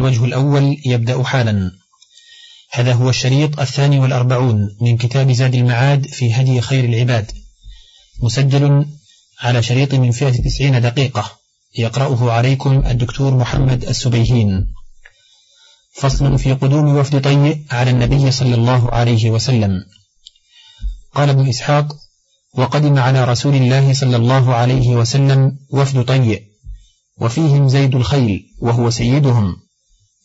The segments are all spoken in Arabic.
الوجه الأول يبدأ حالا. هذا هو الشريط الثاني والأربعون من كتاب زاد المعاد في هدي خير العباد. مسجل على شريط من فئة تسعين دقيقة. يقرأه عليكم الدكتور محمد السبيهين. فصل في قدوم وفد طيء على النبي صلى الله عليه وسلم. قال ابن إسحاق وقدم على رسول الله صلى الله عليه وسلم وفد طيء. وفيهم زيد الخيل وهو سيدهم.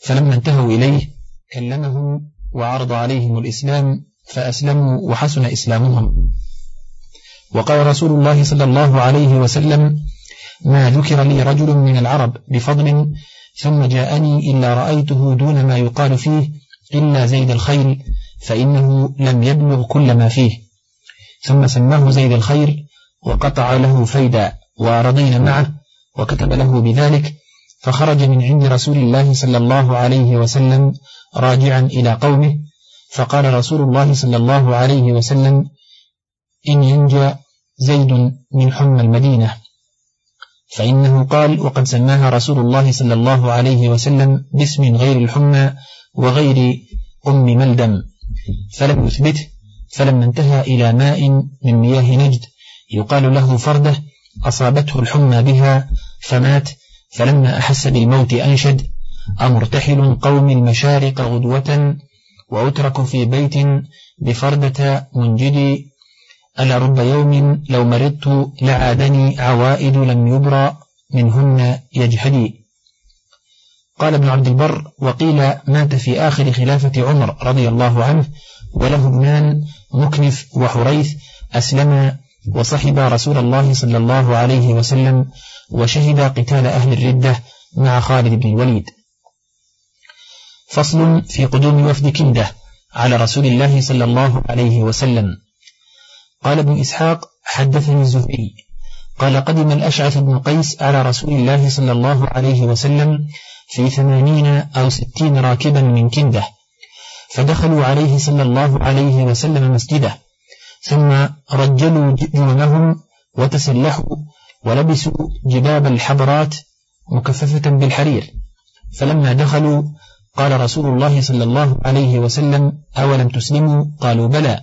فلما انتهوا إليه كلمهم وعرض عليهم الإسلام فأسلموا وحسن إسلامهم. وقال رسول الله صلى الله عليه وسلم ما ذكر لي رجل من العرب بفضل ثم جاءني إلا رأيته دون ما يقال فيه إلا زيد الخيل فإنه لم يبلغ كل ما فيه. ثم سماه زيد الخير وقطع له فيدا ورضينا معه وكتب له بذلك فخرج من عند رسول الله صلى الله عليه وسلم راجعا إلى قومه فقال رسول الله صلى الله عليه وسلم إن ينجى زيد من حمى المدينة. فإنه قال وقد سماها رسول الله صلى الله عليه وسلم باسم غير الحمى وغير أم ملدم فلم يثبته فلما انتهى إلى ماء من مياه نجد يقال له فرده أصابته الحمى بها فمات فلما أحس بالموت أنشد أمرتحل قوم المشارق غدوة وأترك في بيت بفردة منجدي ألا رب يوم لو مرضت لعادني عوائد لم يبرى منهن يجهدي قال ابن عبد البر وقيل مات في آخر خلافة عمر رضي الله عنه وله ابنان مكنف وحريث أسلما وصحب رسول الله صلى الله عليه وسلم وشهد قتال أهل الردة مع خالد بن الوليد. فصل في قدوم وفد كندة على رسول الله صلى الله عليه وسلم. قال ابن إسحاق حدثني الزهري. قال قدم الأشعث بن قيس على رسول الله صلى الله عليه وسلم في ثمانين أو ستين راكبا من كندة. فدخلوا عليه صلى الله عليه وسلم مسجده. ثم رجلوا جنونهم وتسلحوا ولبسوا جباب الحبرات مكففة بالحرير. فلما دخلوا قال رسول الله صلى الله عليه وسلم أولم تسلموا؟ قالوا بلى.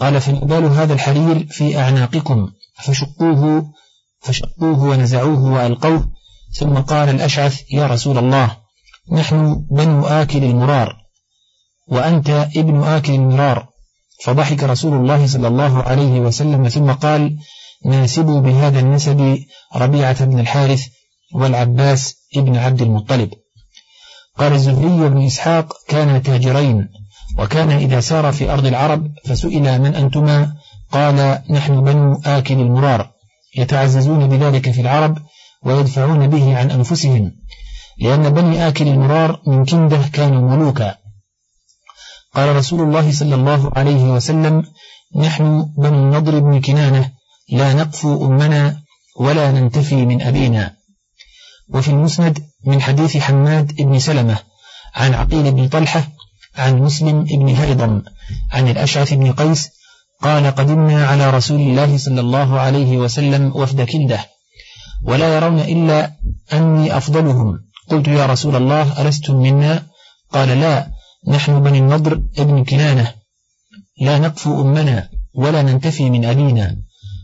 قال فنبال هذا الحرير في أعناقكم؟ فشقوه فشقوه ونزعوه وألقوه. ثم قال الأشعث يا رسول الله نحن بنو آكل المرار وأنت ابن آكل المرار. فضحك رسول الله صلى الله عليه وسلم ثم قال ناسبوا بهذا النسب ربيعة بن الحارث والعباس ابن عبد المطلب. قال الزهري بن إسحاق كان تاجرين وكان إذا سار في أرض العرب فسئل من أنتما؟ قال نحن بنو آكل المرار يتعززون بذلك في العرب ويدفعون به عن أنفسهم لأن بني آكل المرار من كنده كانوا ملوكا. قال رسول الله صلى الله عليه وسلم نحن بنو النضر بن كنانة لا نقفو أمنا ولا ننتفي من أبينا. وفي المسند من حديث حماد بن سلمة عن عقيل بن طلحة عن مسلم بن هيضم عن الأشعث بن قيس قال قدمنا على رسول الله صلى الله عليه وسلم وفد كنده ولا يرون إلا أني أفضلهم. قلت يا رسول الله ألستم منا؟ قال لا نحن بني النضر ابن كنانة لا نقفو أمنا ولا ننتفي من أبينا.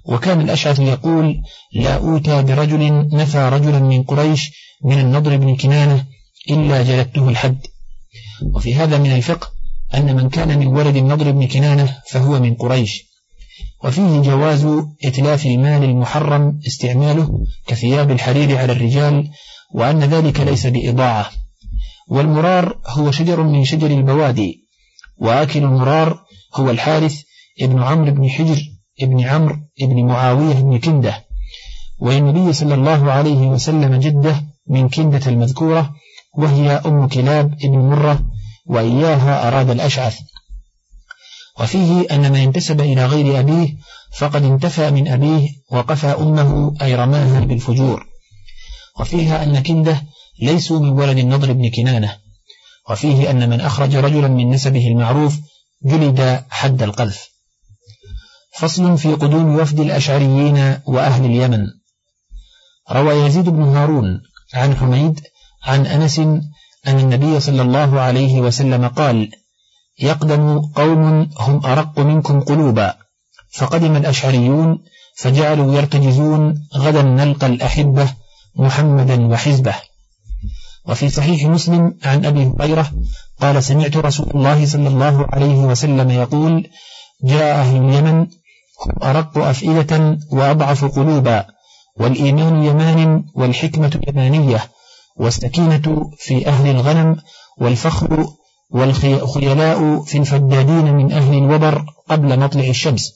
وكان الأشعث يقول لا أوتى برجل نفى رجلا من قريش من النضر بن كنانة إلا جلدته الحد. وفي هذا من الفقه أن من كان من ولد النضر بن كنانة فهو من قريش. وفيه جواز إتلاف المال المحرم استعماله كثياب الحرير على الرجال وأن ذلك ليس بإضاعة. والمرار هو شجر من شجر البوادي وآكل المرار هو الحارث ابن عمرو بن حجر ابن عمرو ابن معاوية بن كندة. والنبي صلى الله عليه وسلم جده من كندة المذكورة وهي أم كلاب ابن مرة وإياها أراد الأشعث. وفيه أن من انتسب إلى غير أبيه فقد انتفى من أبيه وقفى أمه أي رماها بالفجور. وفيها أن كندة ليسوا من ولد النضر بن كنانة. وفيه أن من أخرج رجلا من نسبه المعروف جلد حد القذف. فصل في قدوم وفد الأشعريين وأهل اليمن. روى يزيد بن هارون عن حميد عن أنس أن النبي صلى الله عليه وسلم قال يقدم قوم هم أرق منكم قلوبا فقدم الأشعريون فجعلوا يرتجزون غدا نلقى الأحبة محمدا وحزبه. وفي صحيح مسلم عن أبي هريرة قال سمعت رسول الله صلى الله عليه وسلم يقول جاء أهل اليمن أرق أفئدة وأضعف قلوبا والإيمان يمان والحكمة يمانية والسكينة في أهل الغنم والفخر والخيلاء في الفدادين من أهل الوبر قبل مطلع الشمس.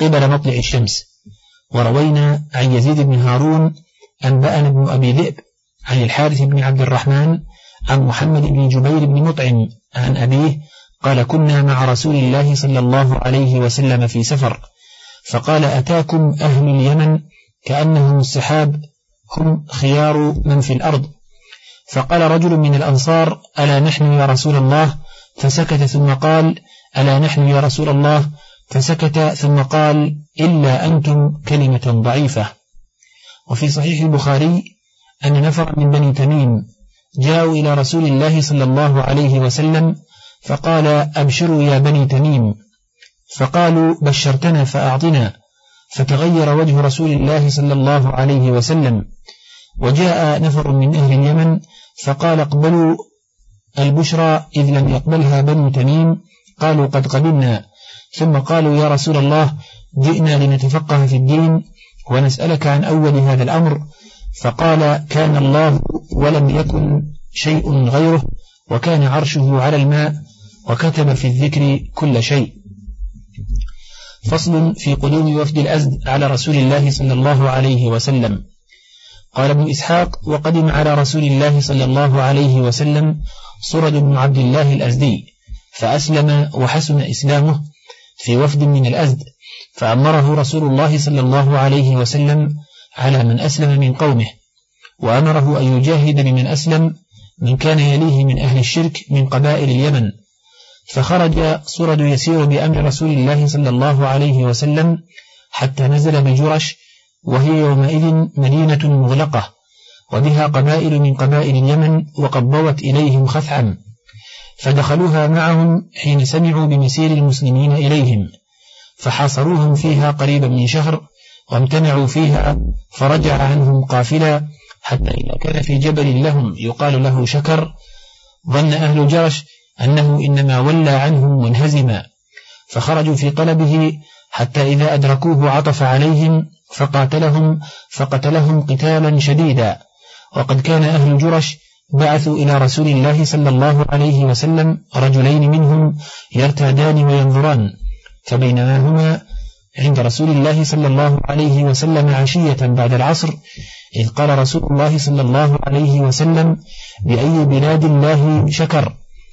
قبل مطلع الشمس. وروينا عن يزيد بن هارون أنبأنا ابن أبي ذئب عن الحارث بن عبد الرحمن عن محمد بن جبير بن مطعم عن أبيه قال كنا مع رسول الله صلى الله عليه وسلم في سفر فقال أتاكم أهل اليمن كأنهم السحاب هم خيار من في الأرض. فقال رجل من الأنصار ألا نحن يا رسول الله؟ فسكت ثم قال ألا نحن يا رسول الله؟ فسكت ثم قال إلا أنتم كلمة ضعيفة. وفي صحيح البخاري أن نفر من بني تميم جاءوا إلى رسول الله صلى الله عليه وسلم فقال أبشروا يا بني تميم. فقالوا بشرتنا فأعطنا. فتغير وجه رسول الله صلى الله عليه وسلم. وجاء نفر من أهل اليمن فقال اقبلوا البشرى إذ لم يقبلها بنو تميم. قالوا قد قبلنا. ثم قالوا يا رسول الله جئنا لنتفقه في الدين ونسألك عن أول هذا الأمر. فقال كان الله ولم يكن شيء غيره. وكان عرشه على الماء وكتب في الذكر كل شيء. فصل في قدوم وفد الأزد على رسول الله صلى الله عليه وسلم. قال ابن إسحاق وقدم على رسول الله صلى الله عليه وسلم صرد بن عبد الله الأزدي فأسلم وحسن إسلامه في وفد من الأزد فأمره رسول الله صلى الله عليه وسلم على من أسلم من قومه وأمره أن يجاهد بمن أسلم من كان يليه من أهل الشرك من قبائل اليمن. فخرج صرد يسير بأمر رسول الله صلى الله عليه وسلم حتى نزل بجرش وهي يومئذ مدينة مغلقة وبها قبائل من قبائل اليمن وقد ضوت إليهم خثعا. فدخلوها معهم حين سمعوا بمسير المسلمين إليهم فحاصروهم فيها قريبا من شهر وامتنعوا فيها فرجع عنهم قافلا حتى إذا كان في جبل لهم يقال له شكر ظن أهل جرش أنه إنما ولى عنهم منهزما فخرجوا في طلبه حتى إذا أدركوه عطف عليهم فقاتلهم فقتلهم قتالا شديدا. وقد كان أهل جرش بعثوا إلى رسول الله صلى الله عليه وسلم رجلين منهم يرتادان وينظران فبينما هما عند رسول الله صلى الله عليه وسلم عشية بعد العصر إذ قال رسول الله صلى الله عليه وسلم بأي بلاد الله شكر؟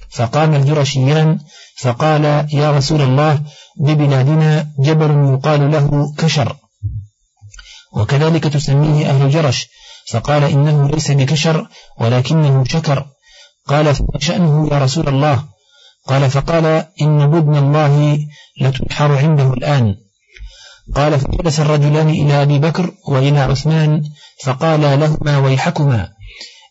فقام الجرشيان فقال يا رسول الله ببلادنا جبل يقال له كشر. وكذلك تسميه أهل جرش فقال إنه ليس بكشر ولكنه شكر. قال فما شأنه يا رسول الله. قال فقال إن بدن الله لتنحر عنده الآن. قال فجلس الرجلان إلى أبي بكر وإلى عثمان فقال لهما ويحكما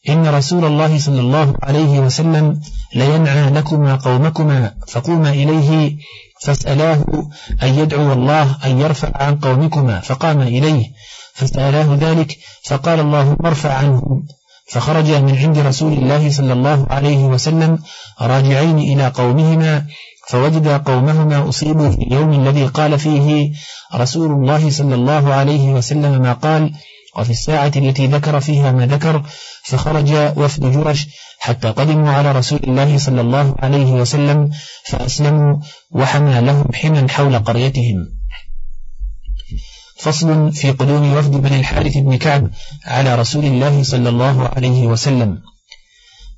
إن رسول الله صلى الله عليه وسلم لينعى لكما قومكما فقوما إليه فاسألاه أن يدعو الله أن يرفع عن قومكما فقام إليه فسألاه ذلك فقال اللهم ارفع عنهم فخرج من عند رسول الله صلى الله عليه وسلم راجعين إلى قومهما فوجد قومهما أصيبوا في اليوم الذي قال فيه رسول الله صلى الله عليه وسلم ما قال وفي الساعة التي ذكر فيها ما ذكر فخرج وفد جرش حتى قدموا على رسول الله صلى الله عليه وسلم فأسلموا وحمى لهم حما حول قريتهم. فصل في قدوم وفد بني الحارث بن كعب على رسول الله صلى الله عليه وسلم.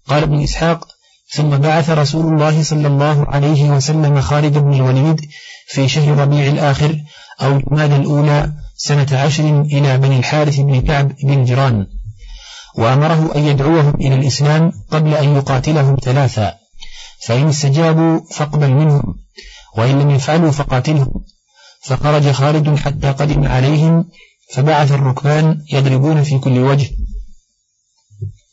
قال ابن إسحاق ثم بعث رسول الله صلى الله عليه وسلم خالد بن الوليد في شهر ربيع الآخر أو جماد الأولى سنة عشر إلى بني الحارث بن كعب بن جران وأمره أن يدعوهم إلى الإسلام قبل أن يقاتلهم ثلاثا فإن استجابوا فاقبل منهم وإن لم يفعلوا فقاتلهم فخرج خالد حتى قدم عليهم فبعث الركبان يضربون في كل وجه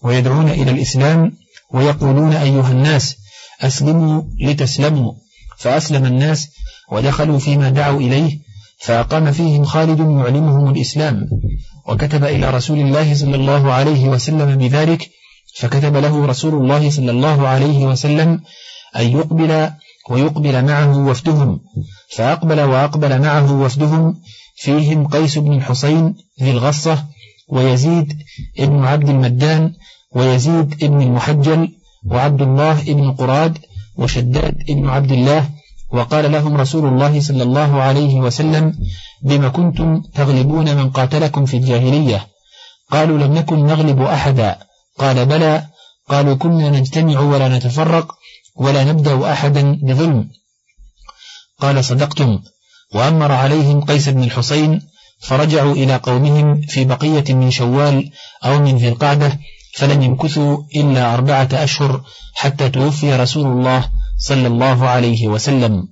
ويدعون إلى الإسلام ويقولون أيها الناس أسلموا لتسلموا. فأسلم الناس ودخلوا فيما دعوا إليه فأقام فيهم خالد يعلمهم الإسلام. وكتب إلى رسول الله صلى الله عليه وسلم بذلك فكتب له رسول الله صلى الله عليه وسلم أن يقبل ويقبل معه وفدهم. فأقبل وأقبل معه وفدهم فيهم قيس بن الحسين ذي الغصة ويزيد ابن عبد المدان ويزيد ابن المحجل وعبد الله ابن قراد وشداد ابن عبد الله وقال لهم رسول الله صلى الله عليه وسلم بما كنتم تغلبون من قاتلكم في الجاهلية؟ قالوا لم نكن نغلب أحدا. قال بلى. قالوا كنا نجتمع ولا نتفرق ولا نبدأ أحدا بظلم. قال صدقتم. وأمر عليهم قيس بن الحسين فرجعوا إلى قومهم في بقية من شوال أو من ذي القعدة فلم يمكثوا إلا أربعة أشهر حتى توفي رسول الله صلى الله عليه وسلم.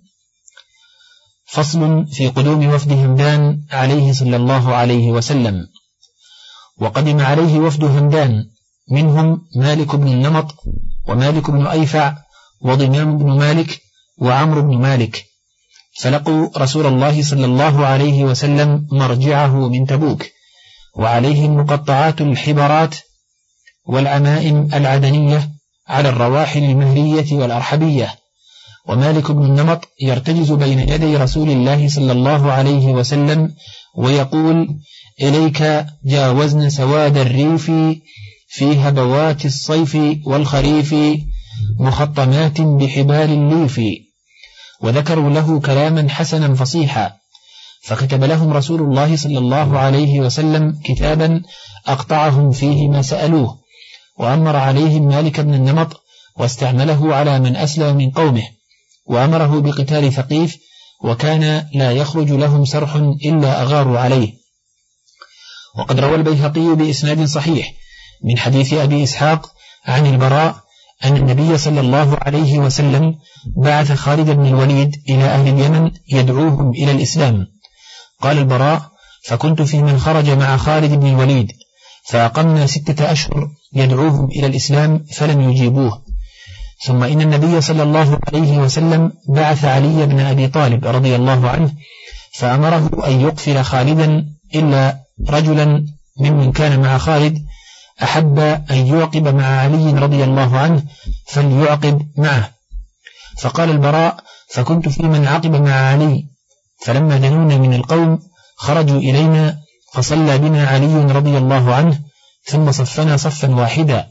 فصل في قدوم وفد همدان عليه صلى الله عليه وسلم. وقدم عليه وفد همدان منهم مالك بن النمط ومالك بن أيفع وضمام بن مالك وعمر بن مالك. فلقوا رسول الله صلى الله عليه وسلم مرجعه من تبوك وعليهم مقطعات الحبرات والعمائم العدنية على الرواحل المهرية والأرحبية. ومالك بن النمط يرتجز بين يدي رسول الله صلى الله عليه وسلم ويقول إليك جاوزن سواد الريف في هبوات الصيف والخريف مخطمات بحبال الليف. وذكروا له كلاما حسنا فصيحا. فكتب لهم رسول الله صلى الله عليه وسلم كتابا أقطعهم فيه ما سألوه. وأمر عليهم مالك بن النمط واستعمله على من أسلم من قومه وأمره بقتال ثقيف وكان لا يخرج لهم سرح إلا أغاروا عليه. وقد روى البيهقي بإسناد صحيح من حديث أبي إسحاق عن البراء أن النبي صلى الله عليه وسلم بعث خالد بن الوليد إلى أهل اليمن يدعوهم إلى الإسلام. قال البراء فكنت في من خرج مع خالد بن الوليد فأقمنا ستة أشهر يدعوهم إلى الإسلام فلم يجيبوه. ثم إن النبي صلى الله عليه وسلم بعث علي بن أبي طالب رضي الله عنه فأمره أن يقفل خالدا إلا رجلا ممن كان مع خالد أحب أن يعقب مع علي رضي الله عنه فليعقب معه. فقال البراء فكنت في من عقب مع علي فلما دنونا من القوم خرجوا إلينا فصلى بنا علي رضي الله عنه ثم صفنا صفا واحدا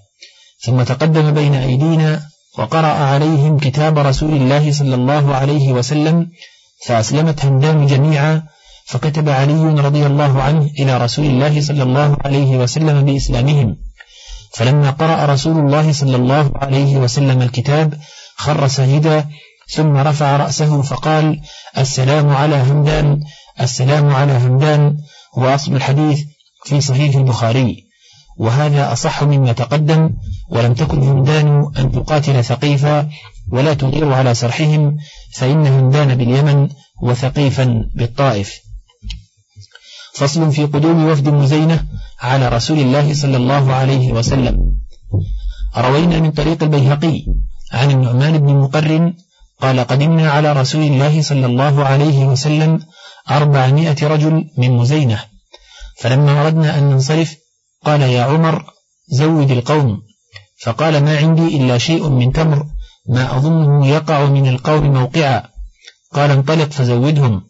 ثم تقدم بين أيدينا وقرأ عليهم كتاب رسول الله صلى الله عليه وسلم فأسلمت همدان جميعا فكتب علي رضي الله عنه إلى رسول الله صلى الله عليه وسلم بإسلامهم. فلما قرأ رسول الله صلى الله عليه وسلم الكتاب خر سجدا ثم رفع رأسه فقال السلام على همدان السلام على همدان وأصل الحديث في صحيح البخاري. وهذا أصح مما تقدم ولم تكن همدان أن تقاتل ثقيفا ولا تغير على سرحهم فإن همدان باليمن وثقيفا بالطائف. فصل في قدوم وفد مزينة على رسول الله صلى الله عليه وسلم. روينا من طريق البيهقي عن النعمان بن مقرن قال قدمنا على رسول الله صلى الله عليه وسلم أربعمائة رجل من مزينة. فلما أردنا أن ننصرف قال يا عمر زود القوم. فقال ما عندي إلا شيء من تمر ما أظنه يقع من القوم موقعا. قال انطلق فزودهم.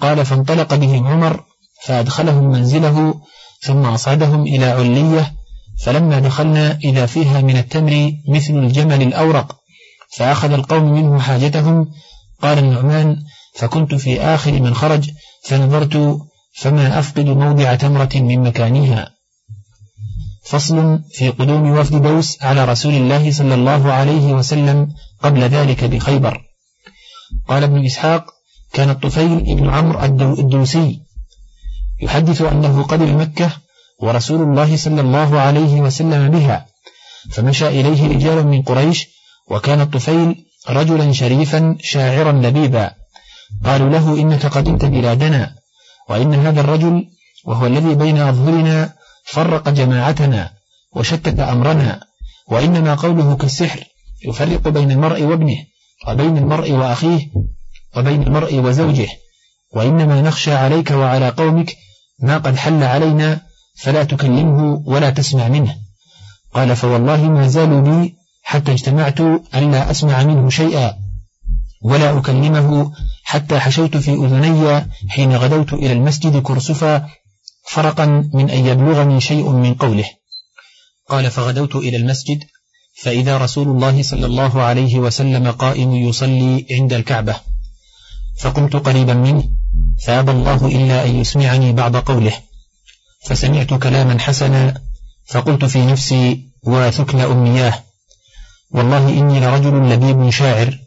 قال فانطلق بهم عمر فأدخلهم منزله ثم أصعدهم إلى علية فلما دخلنا إذا فيها من التمر مثل الجمل الأورق فأخذ القوم منه حاجتهم. قال النعمان فكنت في آخر من خرج فنظرت فما أفقد موضع تمرة من مكانها. فصل في قدوم وفد دوس على رسول الله صلى الله عليه وسلم قبل ذلك بخيبر. قال ابن إسحاق كان الطفيل ابن عمرو الدوسي. يحدث أنه قدم مكة ورسول الله صلى الله عليه وسلم بها فمشى إليه رجال من قريش وكان الطفيل رجلا شريفا شاعرا لبيبا. قالوا له إنك قدمت بلادنا وإن هذا الرجل وهو الذي بين أظهرنا فرق جماعتنا وشتت أمرنا وإنما قوله كالسحر يفرق بين المرء وابنه وبين المرء وأخيه وبين المرء وزوجه وإنما نخشى عليك وعلى قومك ما قد حل علينا فلا تكلمه ولا تسمع منه. قال فوالله ما زالوا بي حتى اجتمعت أن لا أسمع منه شيئا ولا أكلمه حتى حشوت في أذني حين غدوت إلى المسجد كرسفا فرقا من أن يبلغني شيء من قوله. قال فغدوت إلى المسجد فإذا رسول الله صلى الله عليه وسلم قائم يصلي عند الكعبة. فقمت قريبا منه فأبى الله إلا أن يسمعني بعض قوله. فسمعت كلاما حسنا فقلت في نفسي وثكل أمياه. والله إني لرجل لبيب شاعر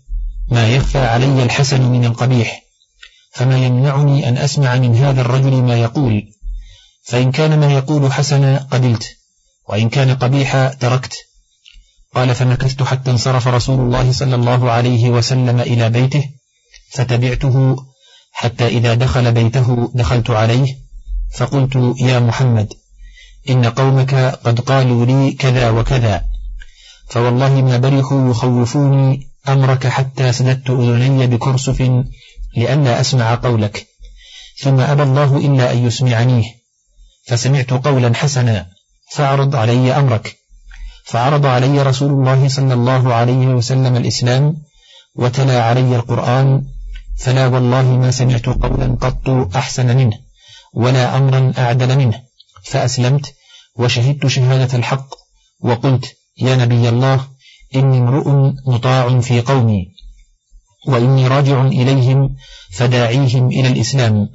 ما يخفى علي الحسن من القبيح فما يمنعني أن أسمع من هذا الرجل ما يقول. فإن كان ما يقول حسنا قبلت وإن كان قبيحا تركت. قال فمكثت حتى انصرف رسول الله صلى الله عليه وسلم إلى بيته فتبعته حتى إذا دخل بيته دخلت عليه فقلت يا محمد إن قومك قد قالوا لي كذا وكذا. فوالله ما برحوا يخوفوني أمرك حتى سددت أذني بكرسف لئلا أسمع قولك. ثم أبى الله إلا أن يسمعنيه فسمعت قولا حسنا فاعرض علي أمرك. فعرض علي رسول الله صلى الله عليه وسلم الإسلام وتلا علي القرآن فلا والله ما سمعت قولا قط أحسن منه ولا أمرا أعدل منه. فأسلمت وشهدت شهادة الحق وقلت يا نبي الله إني امرؤ مطاع في قومي وإني راجع إليهم فداعيهم إلى الإسلام.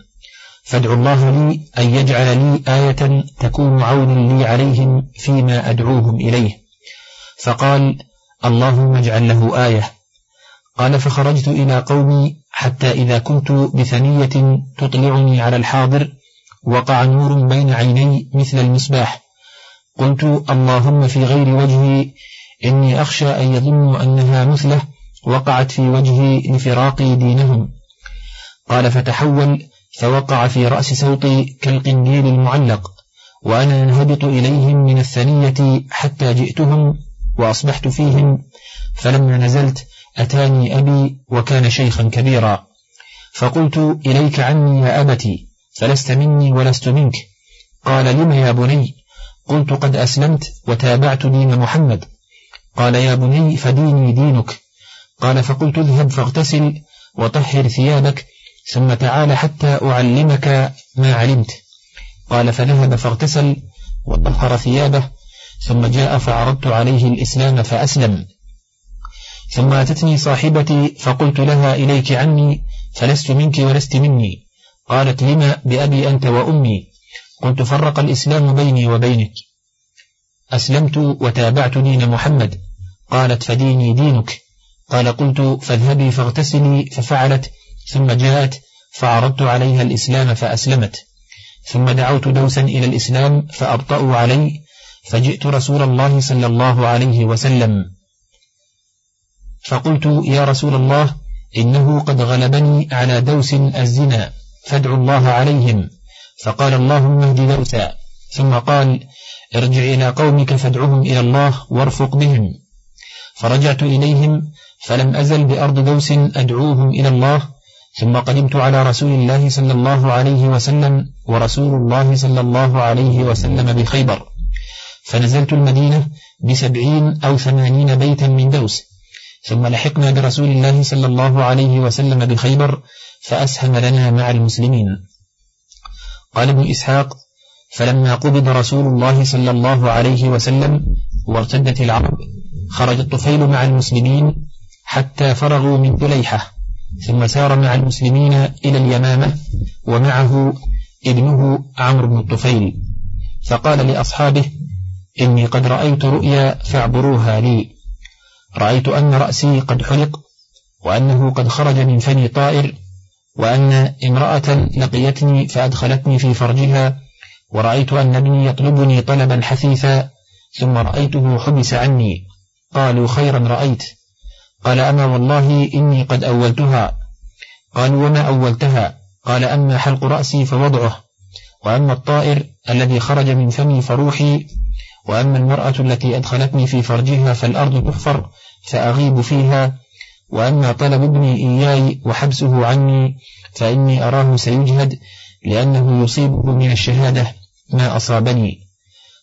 فادعوا الله لي أن يجعل لي آية تكون عونا لي عليهم فيما أدعوهم إليه. فقال اللهم اجعل له آية. قال فخرجت إلى قومي حتى إذا كنت بثنية تطلعني على الحاضر وقع نور بين عيني مثل المصباح. قلت اللهم في غير وجهي إني أخشى أن يظنوا أنها مثله وقعت في وجهي لفراقي دينهم. قال فتحول فوقع في رأس صوتي كالقنديل المعلق وأنا انهبط إليهم من الثنية حتى جئتهم وأصبحت فيهم فلما نزلت أتاني أبي وكان شيخا كبيرا. فقلت إليك عني يا أبتي فلست مني ولست منك. قال لم يا بني؟ قلت قد أسلمت وتابعت دين محمد. قال يا بني فديني دينك. قال فقلت اذهب فاغتسل وطهر ثيابك ثم تعال حتى أعلمك ما علمت. قال فذهب فاغتسل وطهر ثيابه ثم جاء فعرضت عليه الإسلام فأسلم. ثم أتتني صاحبتي فقلت لها إليك عني فلست منك ولست مني. قالت لما بأبي أنت وأمي؟ قلت فرق الإسلام بيني وبينك. أسلمت وتابعت دين محمد قالت فديني دينك. قال قلت فاذهبي فاغتسلي ففعلت. ثم جاءت فعرضت عليها الإسلام فأسلمت. ثم دعوت دوسا إلى الإسلام فأبطأوا علي فجئت رسول الله صلى الله عليه وسلم. فقلت يا رسول الله إنه قد غلبني على دوس الزنا فادعوا الله عليهم. فقال اللهم اهد دوسا. ثم قال ارجع إلى قومك فادعهم إلى الله وارفق بهم. فرجعت إليهم فلم أزل بأرض دوس أدعوهم إلى الله. ثم قدمت على رسول الله صلى الله عليه وسلم ورسول الله صلى الله عليه وسلم بخيبر. فنزلت المدينة بسبعين أو ثمانين بيتا من دوس. ثم لحقنا برسول الله صلى الله عليه وسلم بخيبر فأسهم لنا مع المسلمين. قال ابن إسحاق فلما قبض رسول الله صلى الله عليه وسلم وارتدت العرب خرج الطفيل مع المسلمين حتى فرغوا من دليحة ثم سار مع المسلمين إلى اليمامة ومعه ابنه عمرو بن الطفيل. فقال لأصحابه إني قد رأيت رؤيا فاعبروها لي. رأيت أن رأسي قد حلق وأنه قد خرج من فني طائر وأن امرأة لقيتني فأدخلتني في فرجها ورأيت أن ابني يطلبني طلبا حثيثا ثم رأيته حبس عني. قالوا خيرا رأيت. قال أما والله إني قد أولتها. قالوا وما أولتها؟ قال أما حلق رأسي فوضعه. وأما الطائر الذي خرج من فمي فروحي وأما المرأة التي أدخلتني في فرجها فالأرض تحفر فأغيب فيها. وأما طلب ابني إياي وحبسه عني فإني أراه سيجهد لأنه يصيبه من الشهادة ما أصابني.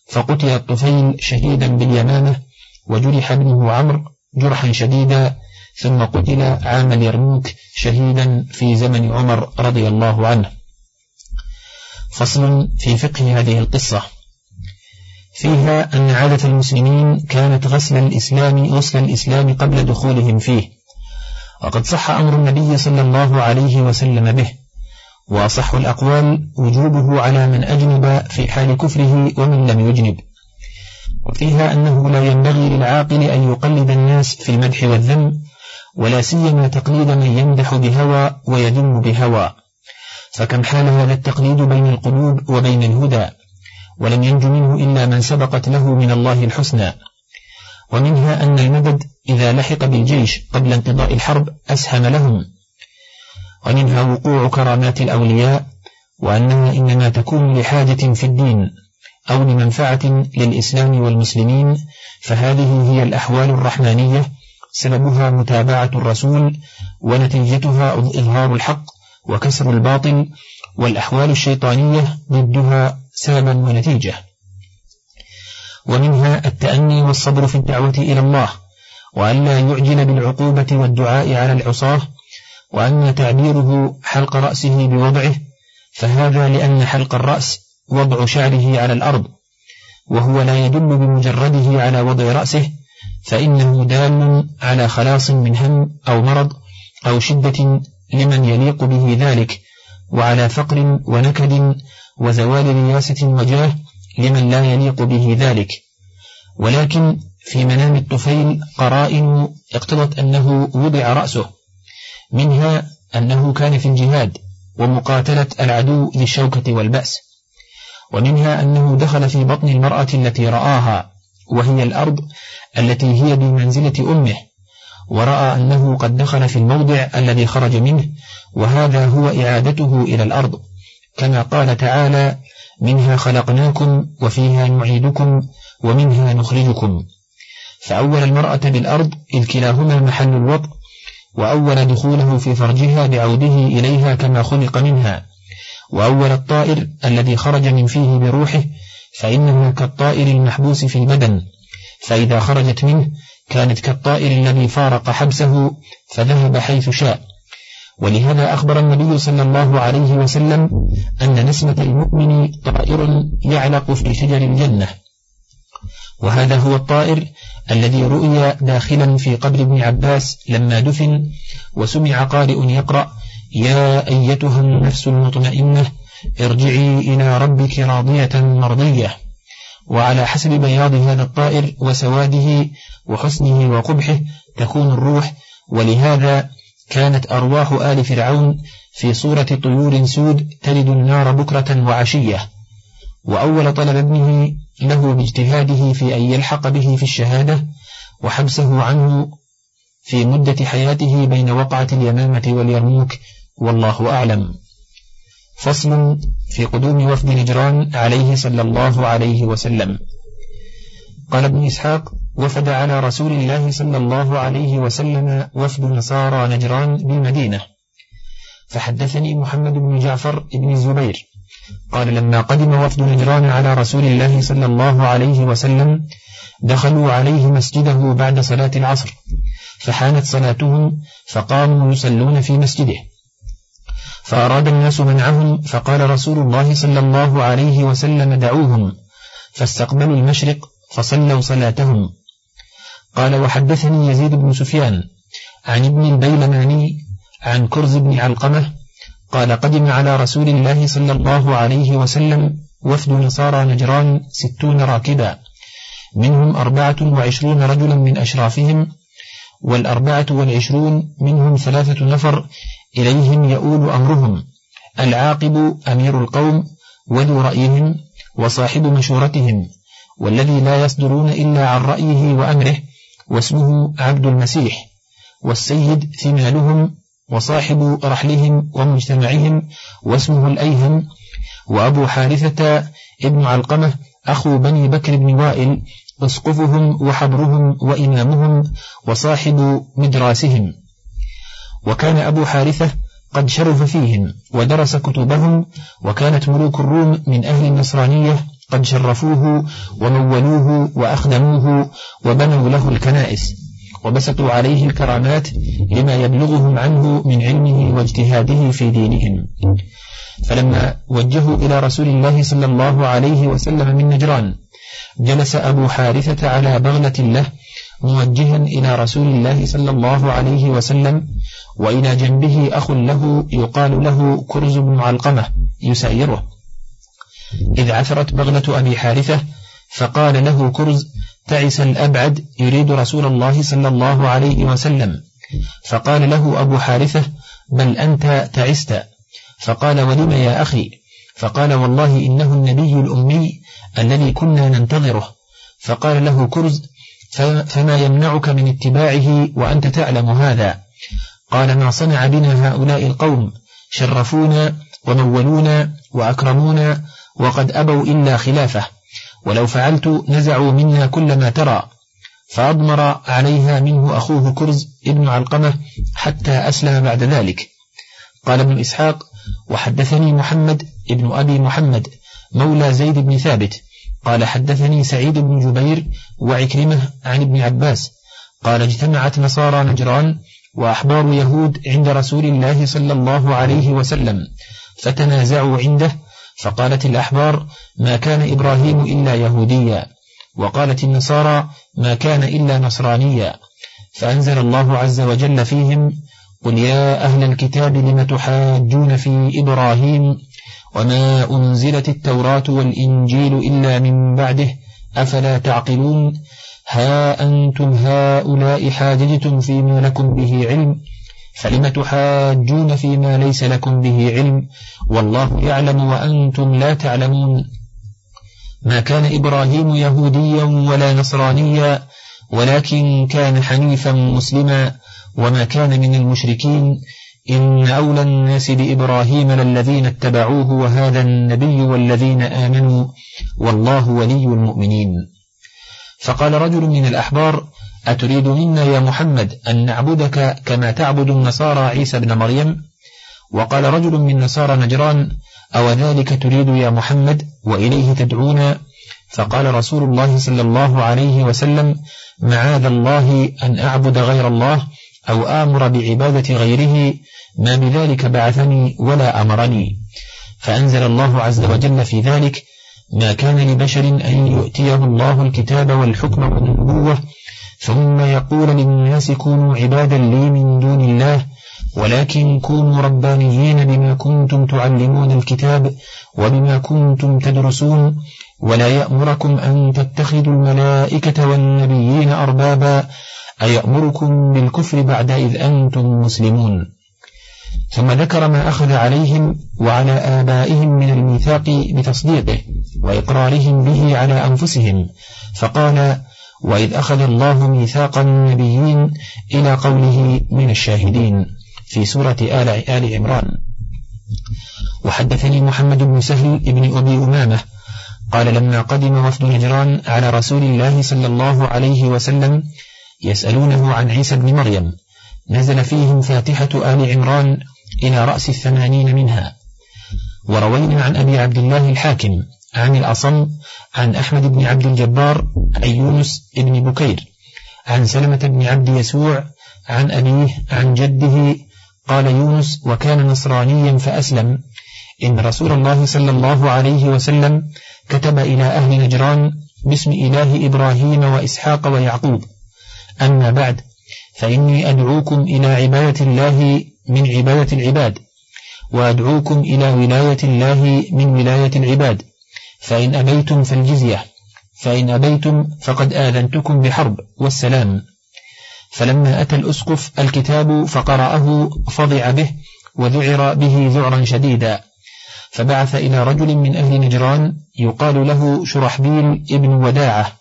فقتل الطفيل شهيدا باليمامة وجرح ابنه عمرو جرحا شديدا ثم قتل عام اليرموك شهيدا في زمن عمر رضي الله عنه. فصل في فقه هذه القصة. فيها أن عادة المسلمين كانت غسل الإسلام غسل الإسلام قبل دخولهم فيه. وقد صح أمر النبي صلى الله عليه وسلم به. وأصح الأقوال وجوبه على من أجنب في حال كفره ومن لم يجنب. وفيها أنه لا ينبغي للعاقل أن يقلد الناس في المدح والذم ولا سيما تقليد من يمدح بهوى ويذم بهوى. فكم حال هذا التقليد بين القلوب وبين الهدى ولم ينج منه إلا من سبقت له من الله الحسنى. ومنها أن المدد إذا لحق بالجيش قبل انقضاء الحرب أسهم لهم. ومنها وقوع كرامات الأولياء وأنها إنما تكون لحاجة في الدين. أو لمنفعة للإسلام والمسلمين فهذه هي الأحوال الرحمانية سببها متابعة الرسول ونتيجتها إظهار الحق وكسر الباطل والأحوال الشيطانية ضدها سببا ونتيجة. ومنها التأني والصبر في الدعوة إلى الله وأن لا يعجل بالعقوبة والدعاء على العصاة وأن تعبيره حلق رأسه بوضعه فهذا لأن حلق الرأس وضع شعره على الأرض وهو لا يدل بمجرده على وضع رأسه فإنه دال على خلاص من هم أو مرض أو شدة لمن يليق به ذلك وعلى فقر ونكد وزوال رياسة وجاه لمن لا يليق به ذلك. ولكن في منام الطفيل قرائن اقتضت أنه وضع رأسه منها أنه كان في الجهاد ومقاتلة العدو ذي الشوكة والبأس. ومنها أنه دخل في بطن المرأة التي رآها وهي الأرض التي هي بمنزلة أمه ورأى أنه قد دخل في الموضع الذي خرج منه وهذا هو إعادته إلى الأرض. كما قال تعالى منها خلقناكم وفيها نعيدكم ومنها نخرجكم فأول المرأة بالأرض إذ كلاهما محل الوطء وأول دخوله في فرجها بعوده إليها كما خلق منها. وأول الطائر الذي خرج من فيه بروحه فإنه كالطائر المحبوس في البدن فإذا خرجت منه كانت كالطائر الذي فارق حبسه فذهب حيث شاء. ولهذا أخبر النبي صلى الله عليه وسلم أن نسمة المؤمن طائر يعلق في شجر الجنة. وهذا هو الطائر الذي رؤي داخلا في قبر ابن عباس لما دفن وسمع قارئ يقرأ يا أيتها النفس المطمئنة ارجعي إلى ربك راضية مرضية. وعلى حسب بياض هذا الطائر وسواده وحسنه وقبحه تكون الروح. ولهذا كانت أرواح آل فرعون في صورة طيور سود تلد النار بكرة وعشية. وأول طلب ابنه له باجتهاده في أن يلحق به في الشهادة وحبسه عنه في مدة حياته بين وقعة اليمامة واليرموك. والله أعلم. فصل في قدوم وفد نجران عليه صلى الله عليه وسلم. قال ابن إسحاق وفد على رسول الله صلى الله عليه وسلم وفد نصارى نجران بالمدينة. فحدثني محمد بن جعفر بن الزبير. قال لما قدم وفد نجران على رسول الله صلى الله عليه وسلم دخلوا عليه مسجده بعد صلاة العصر. فحانت صلاتهم فقاموا يصلون في مسجده. فأراد الناس منعهم فقال رسول الله صلى الله عليه وسلم دعوهم فاستقبلوا المشرق فصلوا صلاتهم. قال وحدثني يزيد بن سفيان عن ابن البيلماني عن كرز بن علقمة قال قدم على رسول الله صلى الله عليه وسلم وفد نصارى نجران ستون راكبا منهم أربعة وعشرون رجلا من أشرافهم والأربعة والعشرون منهم ثلاثة نفر إليهم يؤول أمرهم العاقب أمير القوم وذو رأيهم وصاحب مشورتهم والذي لا يصدرون إلا عن رأيه وأمره واسمه عبد المسيح والسيد ثمالهم وصاحب رحلهم ومجتمعهم واسمه الأيهم وأبو حارثة ابن علقمة أخو بني بكر بن وائل أسقفهم وحبرهم وإمامهم وصاحب مدراسهم. وكان أبو حارثة قد شرف فيهم ودرس كتبهم وكانت ملوك الروم من أهل النصرانية قد شرفوه ومولوه وأخدموه وبنوا له الكنائس وبسطوا عليه الكرامات لما يبلغهم عنه من علمه واجتهاده في دينهم. فلما وجهوا إلى رسول الله صلى الله عليه وسلم من نجران جلس أبو حارثة على بغلة له موجها إلى رسول الله صلى الله عليه وسلم وإلى جنبه أخ له يقال له كرز بن علقمة يسيره. إذ عثرت بغلة أبي حارثة فقال له كرز تعس الأبعد يريد رسول الله صلى الله عليه وسلم. فقال له أبو حارثة بل أنت تعست؟ فقال ولم يا أخي؟ فقال والله إنه النبي الأمي الذي كنا ننتظره. فقال له كرز فما يمنعك من اتباعه وأنت تعلم هذا؟ قال ما صنع بنا هؤلاء القوم شرفونا ومولونا وأكرمونا وقد أبوا إلا خلافه ولو فعلت نزعوا منا كل ما ترى. فأضمر عليها منه أخوه كرز ابن علقمة حتى أسلم بعد ذلك. قال ابن إسحاق وحدثني محمد ابن أبي محمد مولى زيد بن ثابت. قال حدثني سعيد بن جبير وعكرمة عن ابن عباس. قال اجتمعت نصارى نجران وأحبار يهود عند رسول الله صلى الله عليه وسلم فتنازعوا عنده فقالت الأحبار ما كان إبراهيم إلا يهوديا. وقالت النصارى ما كان إلا نصرانيا. فأنزل الله عز وجل فيهم قل يا أهل الكتاب لم تحاجون في إبراهيم؟ وما أنزلت التوراة والإنجيل إلا من بعده أفلا تعقلون؟ ها أنتم هؤلاء حاججتم فيما لكم به علم فلم تحاجون فيما ليس لكم به علم؟ والله يعلم وأنتم لا تعلمون. ما كان إبراهيم يهوديا ولا نصرانيا ولكن كان حنيفا مسلما. وما كان من المشركين إن أولى الناس بإبراهيم للذين اتبعوه وهذا النبي والذين آمنوا. والله ولي المؤمنين. فقال رجل من الأحبار أتريد منا يا محمد أن نعبدك كما تعبد النصارى عيسى بن مريم؟ وقال رجل من نصارى نجران أو ذلك تريد يا محمد وإليه تدعونا فقال رسول الله صلى الله عليه وسلم معاذ الله أن أعبد غير الله أو آمر بعبادة غيره ما بذلك بعثني ولا أمرني. فأنزل الله عز وجل في ذلك ما كان لبشر أن يؤتيه الله الكتاب والحكم والنبوة ثم يقول للناس كونوا عبادا لي من دون الله ولكن كونوا ربانيين بما كنتم تعلمون الكتاب وبما كنتم تدرسون ولا يأمركم أن تتخذوا الملائكة والنبيين أربابا أيأمركم بالكفر بعد إذ أنتم مسلمون؟ ثم ذكر ما أخذ عليهم وعلى آبائهم من الميثاق بتصديقه وإقرارهم به على أنفسهم فقال وإذ أخذ الله ميثاق النبيين إلى قوله من الشاهدين في سورة آل, آل عمران. وحدثني محمد بن سهل بن أبي أمامة قال لما قدم وفد نجران على رسول الله صلى الله عليه وسلم يسألونه عن عيسى بن مريم نزل فيهم فاتحة آل عمران إلى رأس الثمانين منها. وروينا عن أبي عبد الله الحاكم عن الأصم عن أحمد بن عبد الجبار عن يونس بن بكير عن سلمة بن عبد يسوع عن أبيه عن جده قال يونس وكان نصرانيا فأسلم. إن رسول الله صلى الله عليه وسلم كتب إلى أهل نجران باسم إله إبراهيم وإسحاق ويعقوب. أما بعد فإني أدعوكم إلى عبادة الله من عبادة العباد وأدعوكم إلى ولاية الله من ولاية العباد. فإن أبيتم فالجزية فإن أبيتم فقد آذنتكم بحرب والسلام. فلما أتى الأسقف الكتاب فقرأه فضع به وذعر به ذعرا شديدا. فبعث إلى رجل من أهل نجران يقال له شرحبيل ابن وداعة.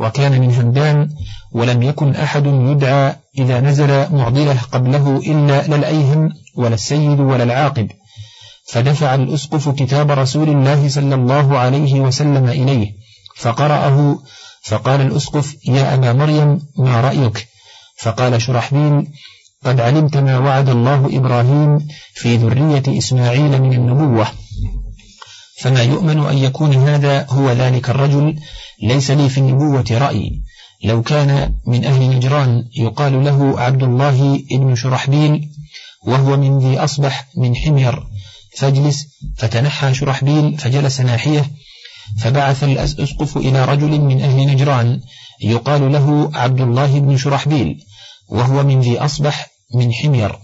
وكان من همدان ولم يكن أحد يدعى إذا نزل معضلة قبله إلا لا الأيهم ولا السيد ولا العاقب. فدفع الأسقف كتاب رسول الله صلى الله عليه وسلم إليه فقرأه فقال الأسقف يا أبا مريم ما رأيك؟ فقال شرحبيل قد علمت ما وعد الله إبراهيم في ذرية إسماعيل من النبوة فما يؤمن أن يكون هذا هو ذلك الرجل ليس لي في النبوة رأي. لو كان من أهل نجران يقال له عبد الله ابن شرحبيل وهو من ذي أصبح من حمير فاجلس فتنحى شرحبيل فجلس ناحية فبعث الأسقف إلى رجل من أهل نجران يقال له عبد الله بن شرحبيل وهو من ذي أصبح من حمير.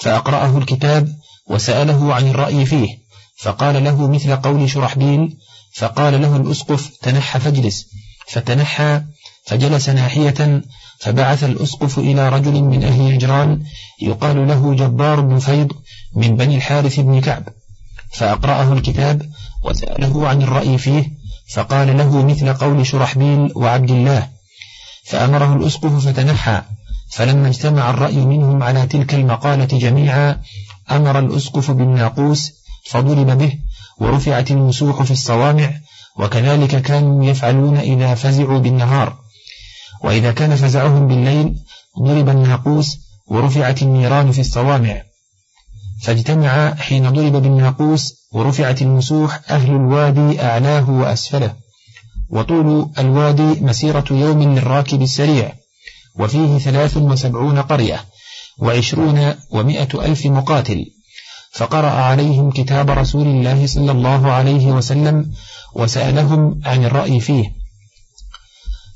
فأقرأه الكتاب وسأله عن الرأي فيه فقال له مثل قول شرحبيل فقال له الأسقف تنحى فاجلس. فتنحى فجلس ناحية فبعث الأسقف إلى رجل من أهل نجران يقال له جبار بن فيض من بني الحارث بن كعب. فأقرأه الكتاب وسأله عن الرأي فيه فقال له مثل قول شرحبيل وعبد الله. فأمره الأسقف فتنحى. فلما اجتمع الرأي منهم على تلك المقالة جميعا أمر الأسقف بالناقوس فضرب به ورفعت المسوح في الصوامع وكذلك كانوا يفعلون إذا فزعوا بالنهار. وإذا كان فزعهم بالليل ضرب الناقوس ورفعت النيران في الصوامع. فاجتمع حين ضرب بالناقوس ورفعت المسوح أهل الوادي أعلاه وأسفله. وطول الوادي مسيرة يوم للراكب السريع. وفيه ثلاث وسبعون قرية وعشرون ومائة ألف مقاتل. فقرأ عليهم كتاب رسول الله صلى الله عليه وسلم وسألهم عن الرأي فيه.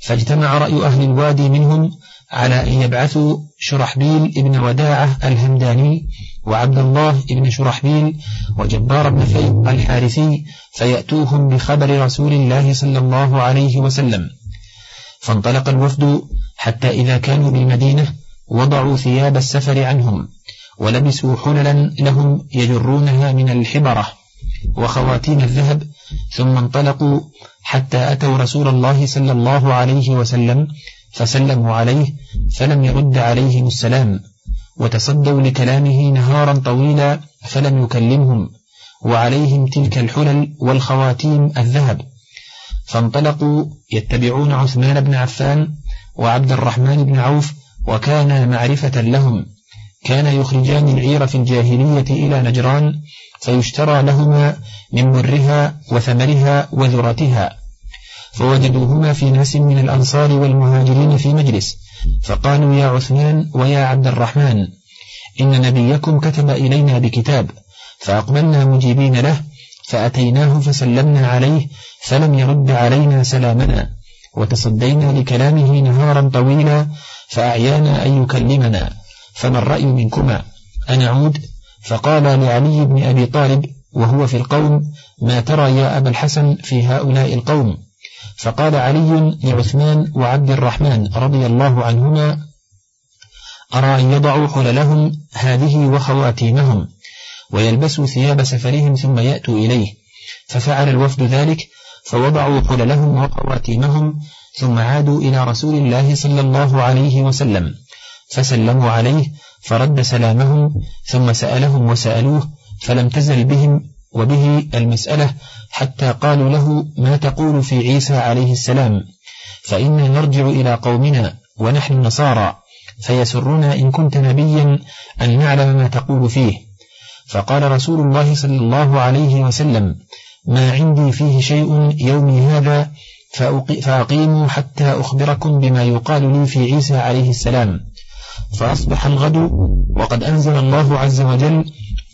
فاجتمع رأي أهل الوادي منهم على أن يبعثوا شرحبيل ابن وداعة الهمداني وعبد الله ابن شرحبيل وجبار بن فيض الحارثي فيأتوهم بخبر رسول الله صلى الله عليه وسلم. فانطلق الوفد حتى إذا كانوا بالمدينة وضعوا ثياب السفر عنهم. ولبسوا حللا لهم يجرونها من الحبرة وخواتيم الذهب ثم انطلقوا حتى أتوا رسول الله صلى الله عليه وسلم فسلموا عليه فلم يرد عليهم السلام وتصدوا لكلامه نهارا طويلا فلم يكلمهم وعليهم تلك الحلل والخواتيم الذهب. فانطلقوا يتبعون عثمان بن عفان وعبد الرحمن بن عوف وكان معرفة لهم. كان يخرجان العير في الجاهلية إلى نجران فيشترى لهما من مرها وثمرها وذرتها فوجدوهما في ناس من الأنصار والمهاجرين في مجلس فقالوا يا عثمان ويا عبد الرحمن إن نبيكم كتب إلينا بكتاب فأقبلنا مجيبين له فأتيناه فسلمنا عليه فلم يرد علينا سلامنا وتصدينا لكلامه نهارا طويلا فأعيانا أن يكلمنا. فما الرأي منكما؟ أنعود فقال لعلي بن أبي طالب وهو في القوم ما ترى يا أبا الحسن في هؤلاء القوم؟ فقال علي لعثمان وعبد الرحمن رضي الله عنهما أرى أن يضعوا حللهم هذه وخواتيمهم ويلبسوا ثياب سفرهم ثم يأتوا إليه. ففعل الوفد ذلك فوضعوا حللهم وخواتيمهم ثم عادوا إلى رسول الله صلى الله عليه وسلم. فسلموا عليه فرد سلامهم ثم سألهم وسألوه فلم تزل بهم وبه المسألة حتى قالوا له ما تقول في عيسى عليه السلام؟ فإنا نرجع إلى قومنا ونحن نصارى فيسرنا إن كنت نبيا أن نعلم ما تقول فيه. فقال رسول الله صلى الله عليه وسلم ما عندي فيه شيء يومي هذا فأقيموا حتى أخبركم بما يقال لي في عيسى عليه السلام. فأصبح الغد وقد أنزل الله عز وجل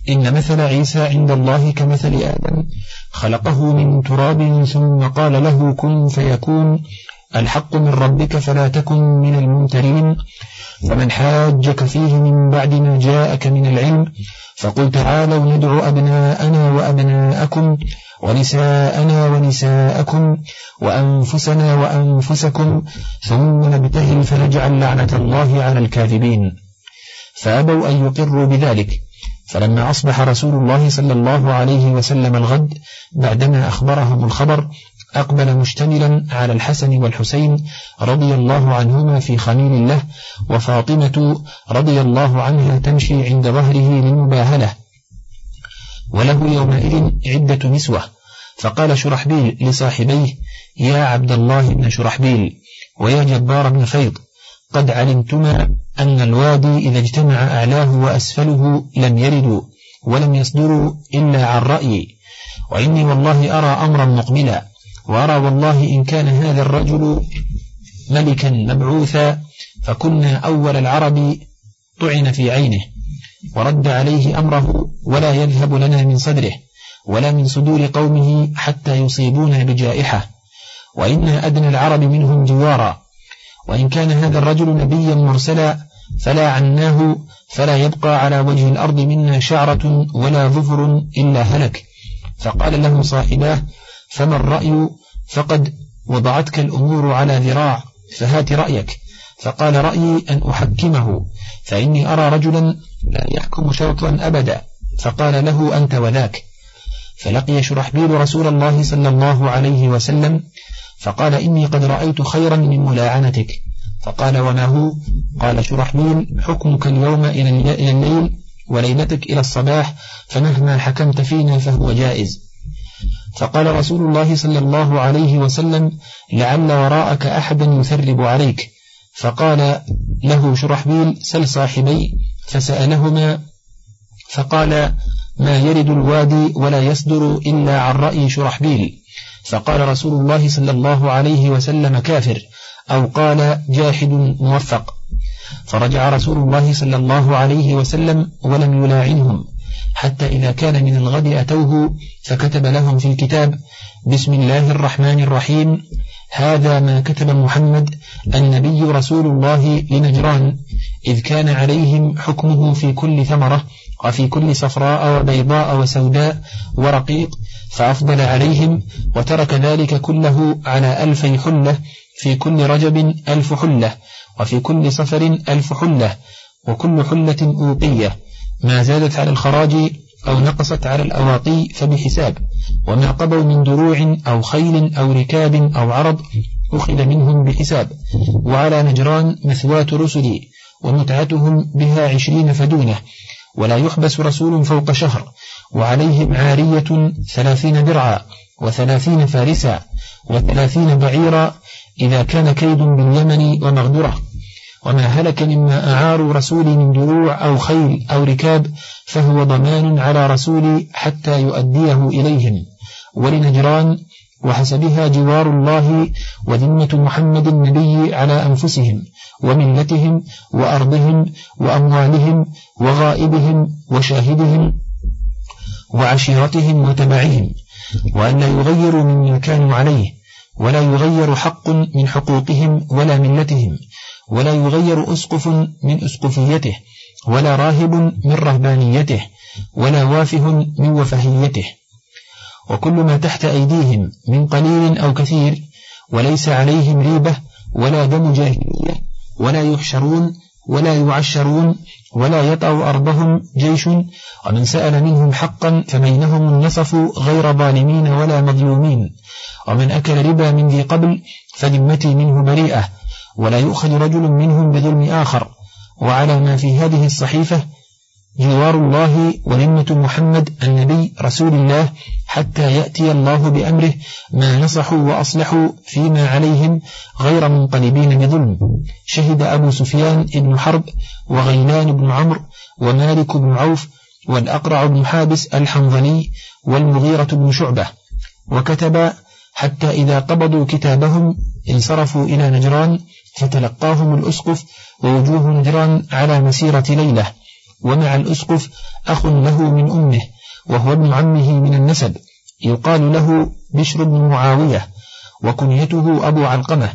إن مثل عيسى عند الله كمثل آدم. خلقه من تراب ثم قال له كن فيكون. الحق من ربك فلا تكن من الممترين. فمن حاجك فيه من بعد ما جاءك من العلم فقل تعالوا ندعو أبناءنا وأبناءكم ونساءنا ونساءكم وأنفسنا وأنفسكم ثم نبتهل فنجعل لعنة الله على الكاذبين. فأبوا أن يقروا بذلك. فلما أصبح رسول الله صلى الله عليه وسلم الغد بعدما أخبرهم الخبر أقبل مشتملا على الحسن والحسين رضي الله عنهما في خميل له وفاطمة رضي الله عنها تمشي عند ظهره للمباهلة. وله يومئذ عدة نسوة. فقال شرحبيل لصاحبيه يا عبد الله بن شرحبيل ويا جبار بن فيض قد علمتما أن الوادي إذا اجتمع أعلاه وأسفله لم يردوا ولم يصدروا إلا عن رأيي وإني والله أرى أمرا مقبلا. وأرى والله إن كان هذا الرجل ملكا مبعوثا فكنا أول العرب طعن في عينه ورد عليه أمره ولا يذهب لنا من صدره ولا من صدور قومه حتى يصيبونا بجائحة. وإنا أدنى العرب منهم جوارا. وإن كان هذا الرجل نبيا مرسلا فلا عناه فلا يبقى على وجه الأرض منا شعرة ولا ظفر إلا هلك. فقال له صاحباه فما الرأي؟ فقد وضعتك الأمور على ذراع فهات رأيك. فقال رأيي أن أحكمه فإني أرى رجلا لا يحكم شرطا أبدا. فقال له أنت وذاك. فلقي شرحبيل رسول الله صلى الله عليه وسلم فقال إني قد رأيت خيرا من ملاعنتك. فقال وما هو؟ قال شرحبيل حكمك اليوم إلى الليل وليلتك إلى الصباح فمهما حكمت فينا فهو جائز. فقال رسول الله صلى الله عليه وسلم لعل وراءك أحدا يثرب عليك. فقال له شرحبيل سل صاحبي. فسألهما فقال ما يرد الوادي ولا يصدر إلا عن رأي شرحبيل. فقال رسول الله صلى الله عليه وسلم كافر أو قال جاحد موفق. فرجع رسول الله صلى الله عليه وسلم ولم يلاعنهم. حتى إذا كان من الغد أتوه فكتب لهم في الكتاب بسم الله الرحمن الرحيم هذا ما كتب محمد النبي رسول الله لنجران إذ كان عليهم حكمه في كل ثمرة وفي كل صفراء وبيضاء وسوداء ورقيق فأفضل عليهم وترك ذلك كله على ألفي حلة في كل رجب ألف حلة وفي كل صفر ألف حلة وكل حلة أوقية. ما زادت على الخراج أو نقصت على الأواقي فبحساب وما قضوا من دروع أو خيل أو ركاب أو عرض أخذ منهم بحساب وعلى نجران مثوات رسلي ومتعتهم بها عشرين فدونة ولا يحبس رسول فوق شهر وعليهم عارية ثلاثين درعا وثلاثين فارسا وثلاثين بعيرا إذا كان كيد باليمن ومغدرة وما هلك مما أعاروا رسولي من دروع أو خيل أو ركاب فهو ضمان على رسولي حتى يؤديه إليهم. ولنجران وحسبها جوار الله وذمة محمد النبي على أنفسهم وملتهم وأرضهم وأموالهم وغائبهم وشاهدهم وعشيرتهم وتبعهم. وأن لا يغيروا مما كانوا عليه ولا يغير حق من حقوقهم ولا ملتهم. ولا يغير أسقف من أسقفيته ولا راهب من رهبانيته ولا وافه من وفهيته. وكل ما تحت أيديهم من قليل أو كثير وليس عليهم ريبة ولا دم جاهلية ولا يحشرون ولا يعشرون ولا يطأ أرضهم جيش. ومن سأل منهم حقا فبينهم النصف غير ظالمين ولا مظلومين. ومن أكل ربا من ذي قبل فذمتي منه بريئة. ولا يؤخذ رجل منهم بظلم آخر. وعلى ما في هذه الصحيفة جوار الله ولمة محمد النبي رسول الله حتى يأتي الله بأمره ما نصحوا وأصلحوا فيما عليهم غير منقلبين بظلم. شهد أبو سفيان بن حرب وغيلان بن عمرو ومالك بن عوف والأقرع بن حابس الحنظلي والمغيرة بن شعبة. وكتب حتى إذا قبضوا كتابهم انصرفوا إلى نجران فتلقاهم الأسقف ووجوه نجران على مسيرة ليلة ومع الأسقف أخ له من أمه وهو ابن عمه من النسب يقال له بشر بن معاوية وكنيته أبو علقمة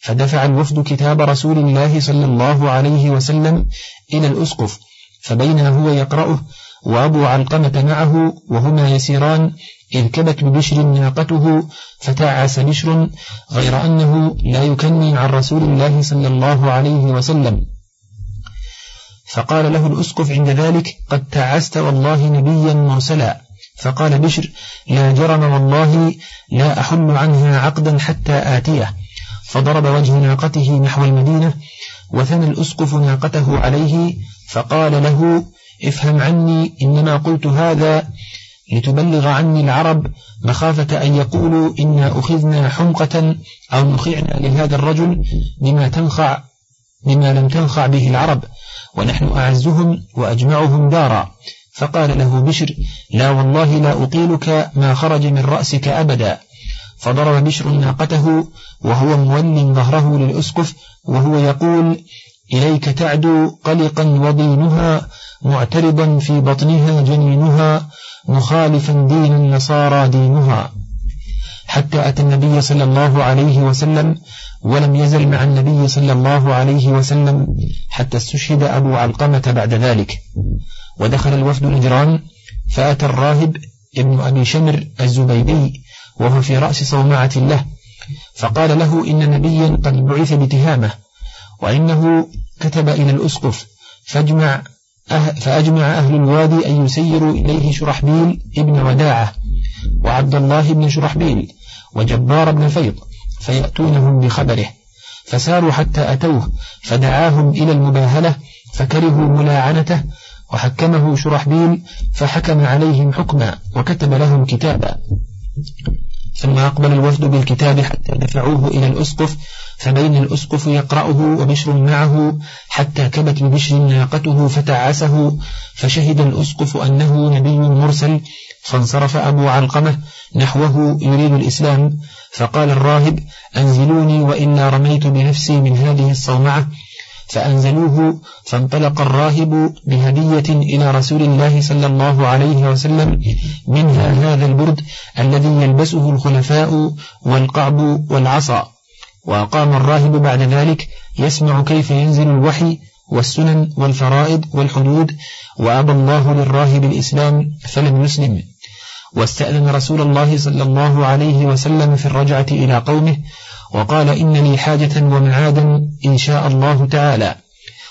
فدفع الوفد كتاب رسول الله صلى الله عليه وسلم إلى الأسقف فبينا هو يقرأه وأبو علقمة معه وهما يسيران إذ كبت ببشر ناقته فتعس بشر غير أنه لا يكني عن رسول الله صلى الله عليه وسلم. فقال له الأسقف عند ذلك قد تعست والله نبيا مرسلا. فقال بشر لا جرم والله لا أحل عنها عقدا حتى آتيه. فضرب وجه ناقته نحو المدينة وثنى الأسقف ناقته عليه فقال له افهم عني إنما قلت هذا لتبلغ عني العرب مخافة أن يقولوا إنا أخذنا حمقة أو نخعنا لهذا الرجل بما تنخع بما لم تنخع به العرب ونحن أعزهم وأجمعهم دارا. فقال له بشر لا والله لا أطيلك ما خرج من رأسك أبدا. فضرب بشر ناقته وهو مول ظهره للأسقف وهو يقول إليك تعدو قلقا وضينها معترضا في بطنها جنينها مخالفا دين النصارى دينها. حتى أتى النبي صلى الله عليه وسلم ولم يزل مع النبي صلى الله عليه وسلم حتى استشهد أبو علقمة بعد ذلك. ودخل الوفد نجران فأتى الراهب ابن أبي شمر الزبيدي وهو في رأس صومعة له فقال له إن نبيا قد بعث بتهامة وإنه كتب إلى الأسقف فاجمع فأجمع أهل الوادي أن يسيروا إليه شرحبيل ابن وداعة وعبد الله بن شرحبيل وجبار بن فيض فيأتونهم بخبره. فساروا حتى أتوه فدعاهم إلى المباهلة فكرهوا ملاعنته وحكمه شرحبيل فحكم عليهم حكما وكتب لهم كتابا. ثم أقبل الوفد بالكتاب حتى دفعوه إلى الأسقف فبين الأسقف يقرأه وبشر معه حتى كبت ببشر ناقته فتعسه فشهد الأسقف أنه نبي مرسل فانصرف أبو علقمة نحوه يريد الإسلام فقال الراهب أنزلوني وإلا رميت بنفسي من هذه الصومعة. فأنزلوه فانطلق الراهب بهدية إلى رسول الله صلى الله عليه وسلم منها هذا البرد الذي يلبسه الخلفاء والقعب والعصا. وأقام الراهب بعد ذلك يسمع كيف ينزل الوحي والسنن والفرائض والحدود وأبى الله للراهب الإسلام فلم يسلم. واستأذن رسول الله صلى الله عليه وسلم في الرجعة إلى قومه وقال إن لي حاجة ومعادا إن شاء الله تعالى.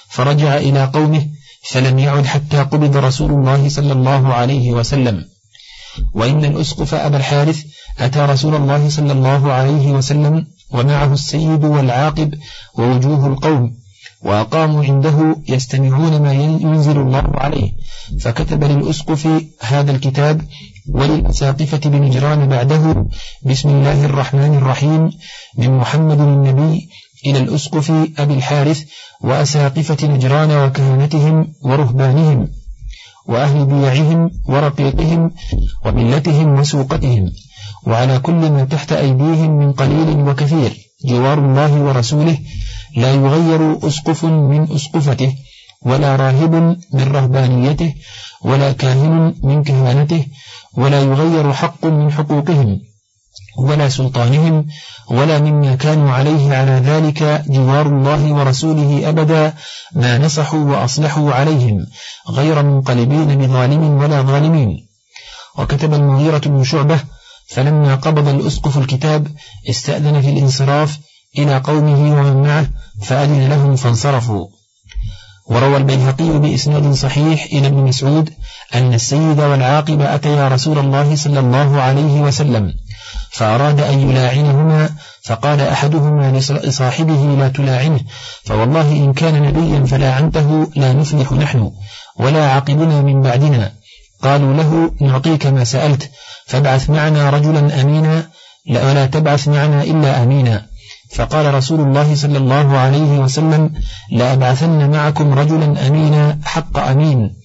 فرجع إلى قومه فلم يعد حتى قبض رسول الله صلى الله عليه وسلم. وإن الأسقف أبا الحارث أتى رسول الله صلى الله عليه وسلم ومعه السيد والعاقب ووجوه القوم وأقاموا عنده يستمعون ما ينزل الله عليه. فكتب للأسقف هذا الكتاب وللأساقفة بنجران بعده بسم الله الرحمن الرحيم من محمد النبي إلى الأسقف أبي الحارث وأساقفة نجران وكهنتهم ورهبانهم وأهل بيعهم ورقيقهم وملتهم وسوقتهم. وعلى كل من تحت أيديهم من قليل وكثير جوار الله ورسوله لا يغير أسقف من أسقفته ولا راهب من رهبانيته ولا كاهن من كهانته ولا يغير حق من حقوقهم ولا سلطانهم ولا مما كانوا عليه على ذلك جوار الله ورسوله أبدا ما نصحوا وأصلحوا عليهم غير منقلبين بظالم ولا ظالمين. وكتب المغيرة بن شعبة فلما قبض الأسقف الكتاب استأذن في الانصراف إلى قومه ومن معه فأذن لهم فانصرفوا. وروى البيهقي بإسناد صحيح إلى ابن مسعود أن السيد والعاقب أتيا رسول الله صلى الله عليه وسلم فأراد أن يلاعنهما فقال أحدهما لصاحبه لا تلاعنه فوالله إن كان نبيا فلاعنته لا نفلح نحن ولا عقبنا من بعدنا. قالوا له نعطيك ما سألت فابعث معنا رجلا أمينا ولا تبعث معنا إلا أمينا. فقال رسول الله صلى الله عليه وسلم لأبعثن معكم رجلا أمينا حق أمين.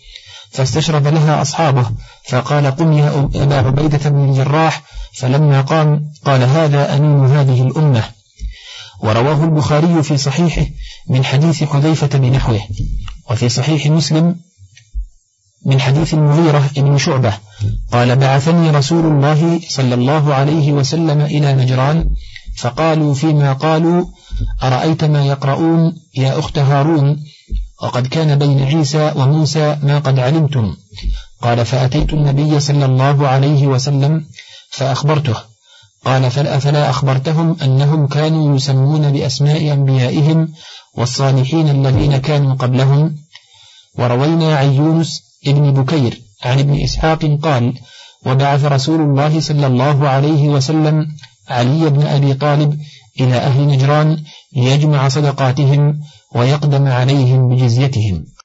فاستشرف لها أصحابه فقال قم يا أبا عبيدة بن الجراح. فلما قام قال هذا أمين هذه الأمة. ورواه البخاري في صحيحه من حديث حذيفة بنحوه. وفي صحيح مسلم من حديث المغيرة بن شعبة. قال بعثني رسول الله صلى الله عليه وسلم إلى نجران فقالوا فيما قالوا أرأيت ما يقرؤون يا أخت هارون؟ وقد كان بين عيسى وموسى ما قد علمتم. قال فأتيت النبي صلى الله عليه وسلم فأخبرته. قال فلا أخبرتهم أنهم كانوا يسمون بأسماء أنبيائهم والصالحين الذين كانوا قبلهم. وروينا عن يونس ابن بكير عن ابن إسحاق قال وبعث رسول الله صلى الله عليه وسلم علي بن أبي طالب إلى أهل نجران ليجمع صدقاتهم ويقدم عليهم بجزيتهم.